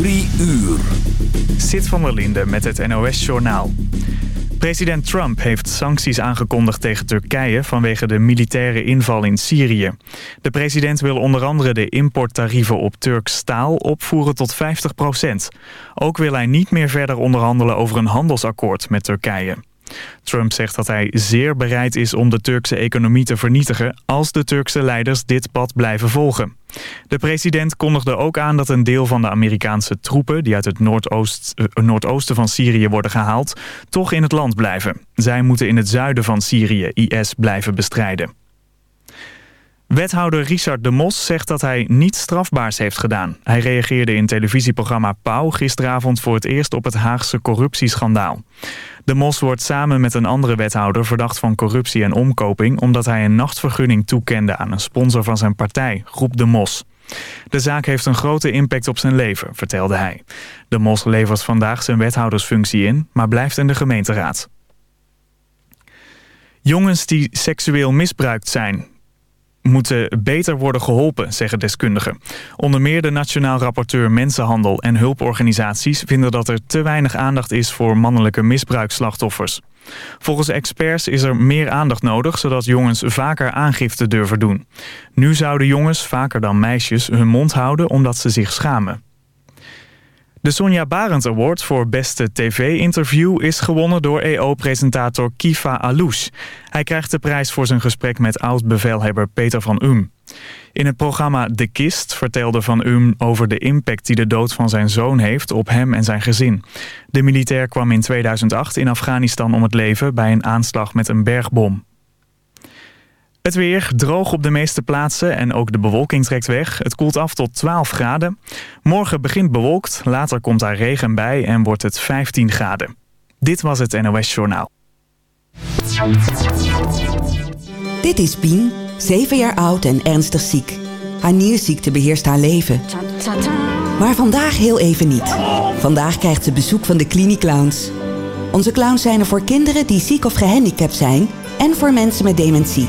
Drie uur. Zit van der Linde met het NOS-journaal. President Trump heeft sancties aangekondigd tegen Turkije... vanwege de militaire inval in Syrië. De president wil onder andere de importtarieven op Turks staal opvoeren tot 50% Ook wil hij niet meer verder onderhandelen over een handelsakkoord met Turkije. Trump zegt dat hij zeer bereid is om de Turkse economie te vernietigen... als de Turkse leiders dit pad blijven volgen. De president kondigde ook aan dat een deel van de Amerikaanse troepen... die uit het noordoost, uh, noordoosten van Syrië worden gehaald... toch in het land blijven. Zij moeten in het zuiden van Syrië IS blijven bestrijden. Wethouder Richard de Mos zegt dat hij niets strafbaars heeft gedaan. Hij reageerde in televisieprogramma Pauw gisteravond voor het eerst op het Haagse corruptieschandaal. De Mos wordt samen met een andere wethouder verdacht van corruptie en omkoping... omdat hij een nachtvergunning toekende aan een sponsor van zijn partij, Groep De Mos. De zaak heeft een grote impact op zijn leven, vertelde hij. De Mos levert vandaag zijn wethoudersfunctie in, maar blijft in de gemeenteraad. Jongens die seksueel misbruikt zijn, moeten beter worden geholpen, zeggen deskundigen. Onder meer de Nationaal Rapporteur Mensenhandel en hulporganisaties vinden dat er te weinig aandacht is voor mannelijke misbruikslachtoffers. Volgens experts is er meer aandacht nodig, zodat jongens vaker aangifte durven doen. Nu zouden jongens, vaker dan meisjes, hun mond houden omdat ze zich schamen. De Sonja Barend Award voor beste tv-interview is gewonnen door EO-presentator Kifa Alouche. Hij krijgt de prijs voor zijn gesprek met oud-bevelhebber Peter van Um. In het programma De Kist vertelde Van Um over de impact die de dood van zijn zoon heeft op hem en zijn gezin. De militair kwam in 2008 in Afghanistan om het leven bij een aanslag met een bergbom. Het weer droog op de meeste plaatsen en ook de bewolking trekt weg. Het koelt af tot 12 graden. Morgen begint bewolkt, later komt daar regen bij en wordt het 15 graden. Dit was het NOS Journaal. Dit is Pien, 7 jaar oud en ernstig ziek. Haar nierziekte beheerst haar leven. Maar vandaag heel even niet. Vandaag krijgt ze bezoek van de Cliniclowns. Onze clowns zijn er voor kinderen die ziek of gehandicapt zijn... en voor mensen met dementie.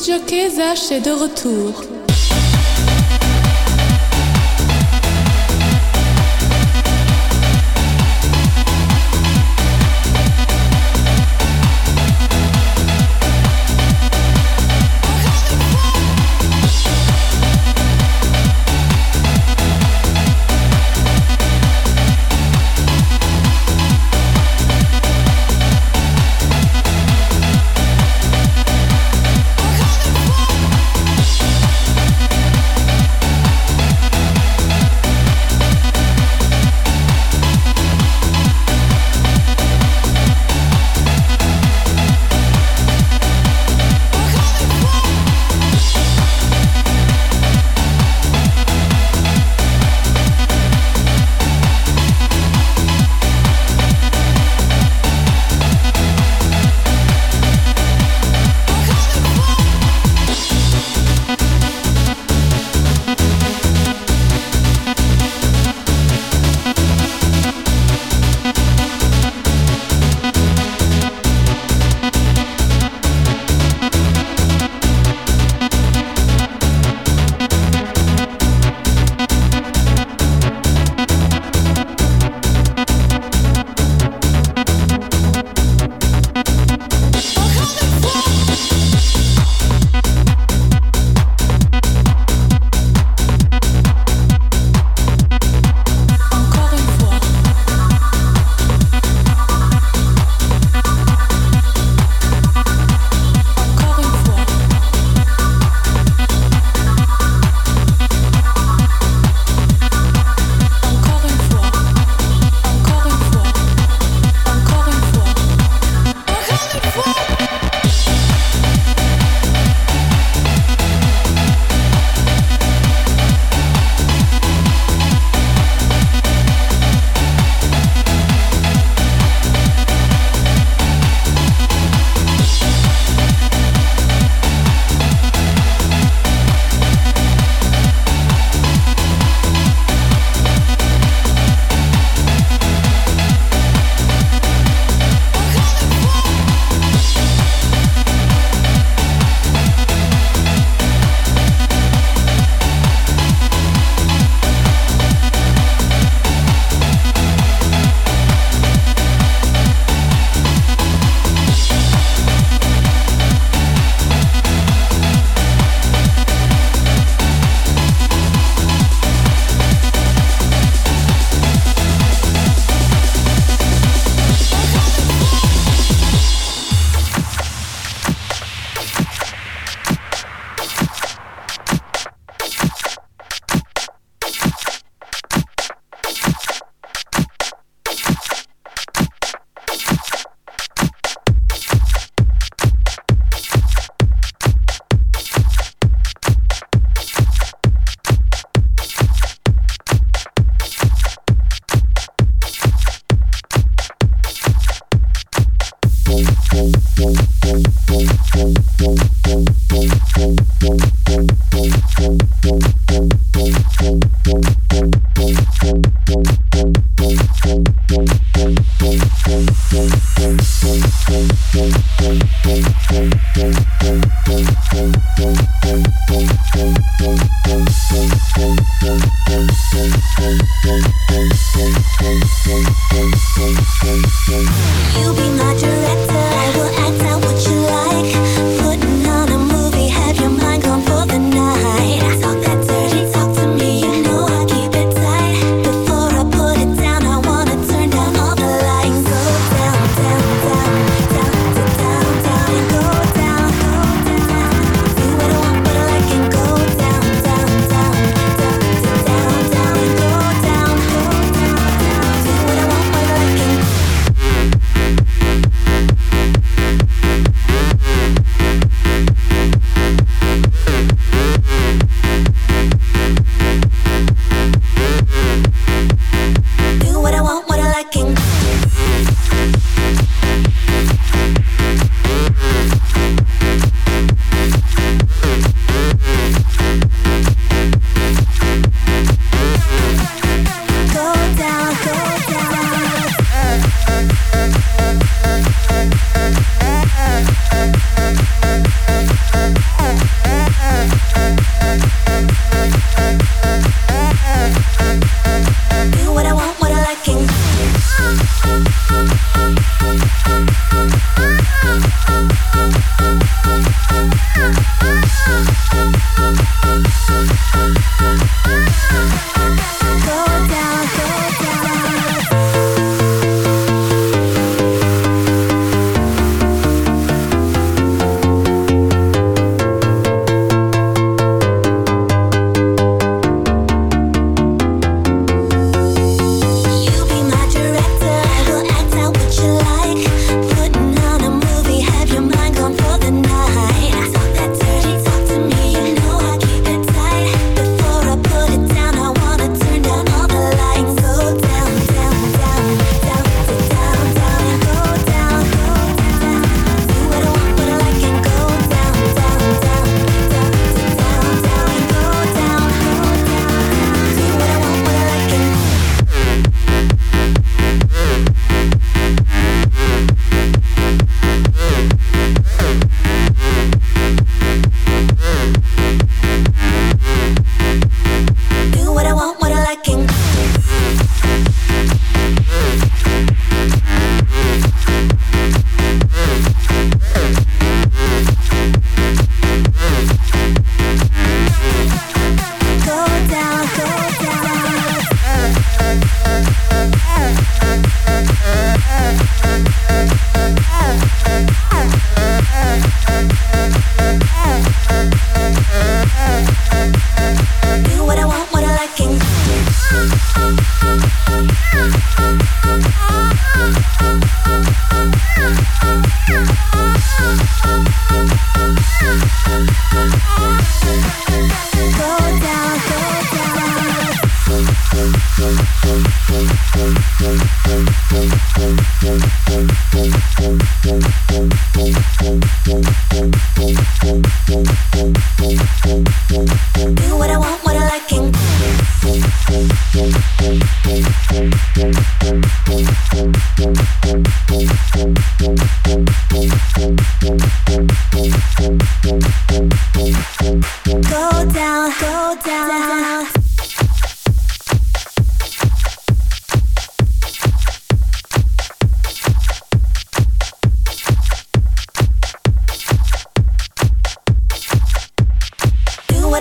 Jockey Zach est de retour.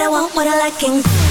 what I want, what I like, and.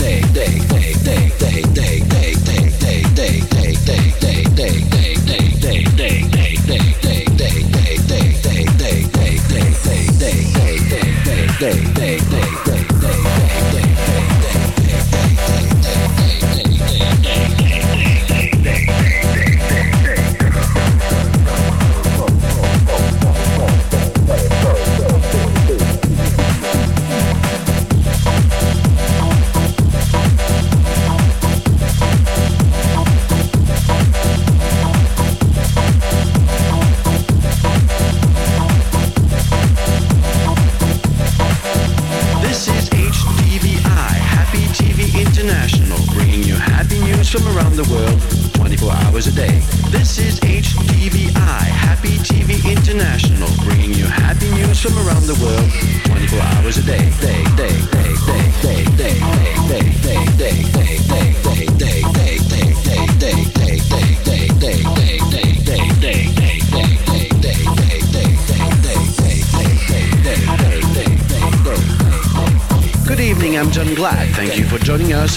day. day.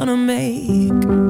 gonna make.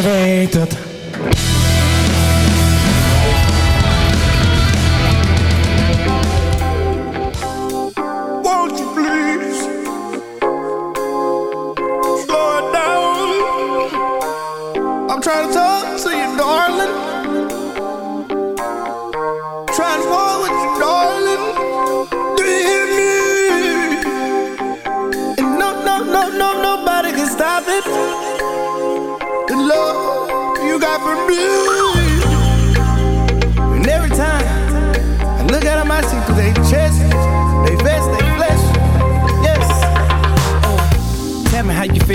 Zij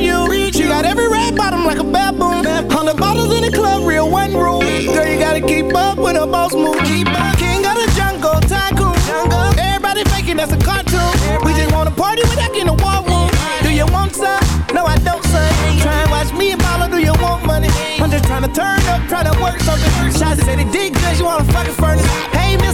real you. She got every red bottom like a baboon. Hundred bottles in the club, real one room. Girl, you gotta keep up with her boss move. Keep up. King of the jungle, tycoon. Everybody faking that's a cartoon. We just wanna party with that in the war room. Do you want some? No, I don't, son. Try and watch me and Milo, do you want money? I'm just trying to turn up, try to work something. Shots said he did good, you wanna fucking furnace. Hey, miss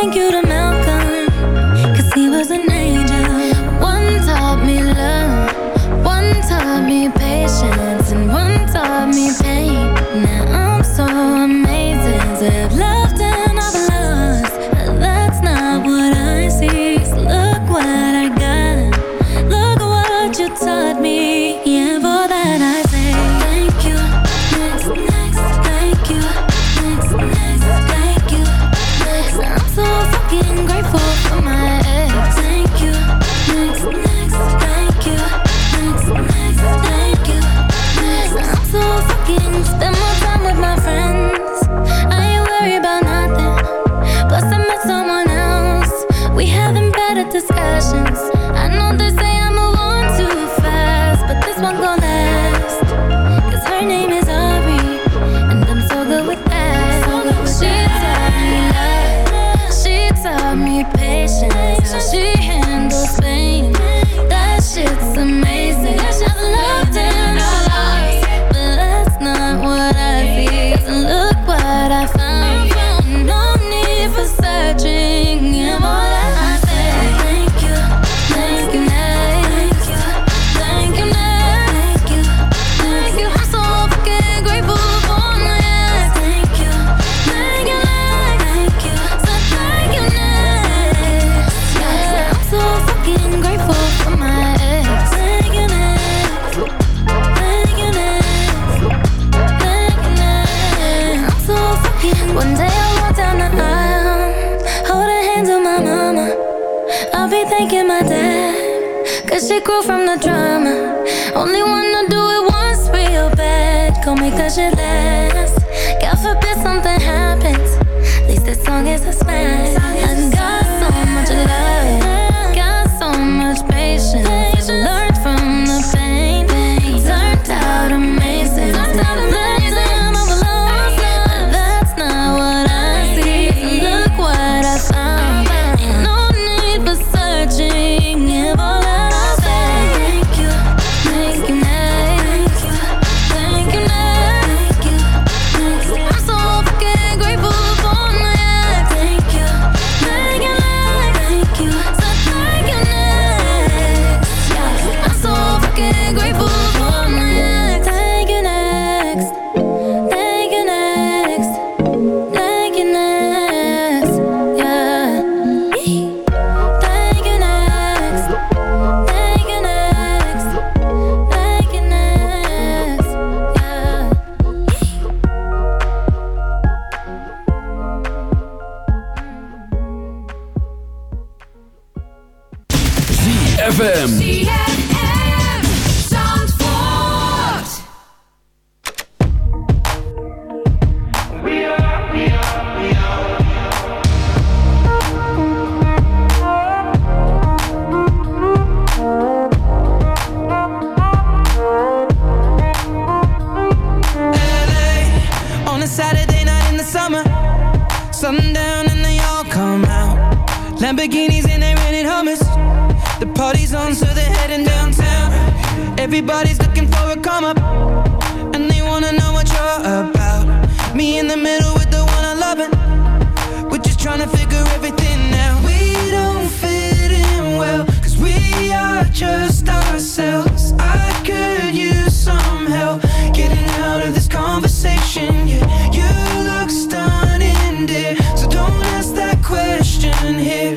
thank you to Malcolm Cause he was an Guess it grew from the drama. Only wanna do it once real bad. Call make that shit last. God forbid something happens. At least as long as I smash. in the middle with the one I love We're just trying to figure everything out. We don't fit in well Cause we are just ourselves. I could use some help Getting out of this conversation. Yeah, you look stunning, dear. So don't ask that question here.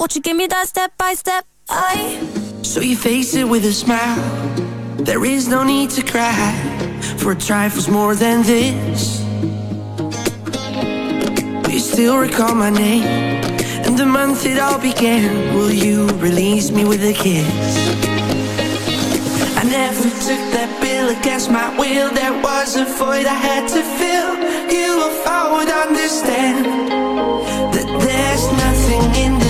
Won't you give me that step by step? I So you face it with a smile There is no need to cry For a trifle's more than this Do you still recall my name? And the month it all began Will you release me with a kiss? I never took that bill against my will There was a void I had to fill You if I would understand That there's nothing in this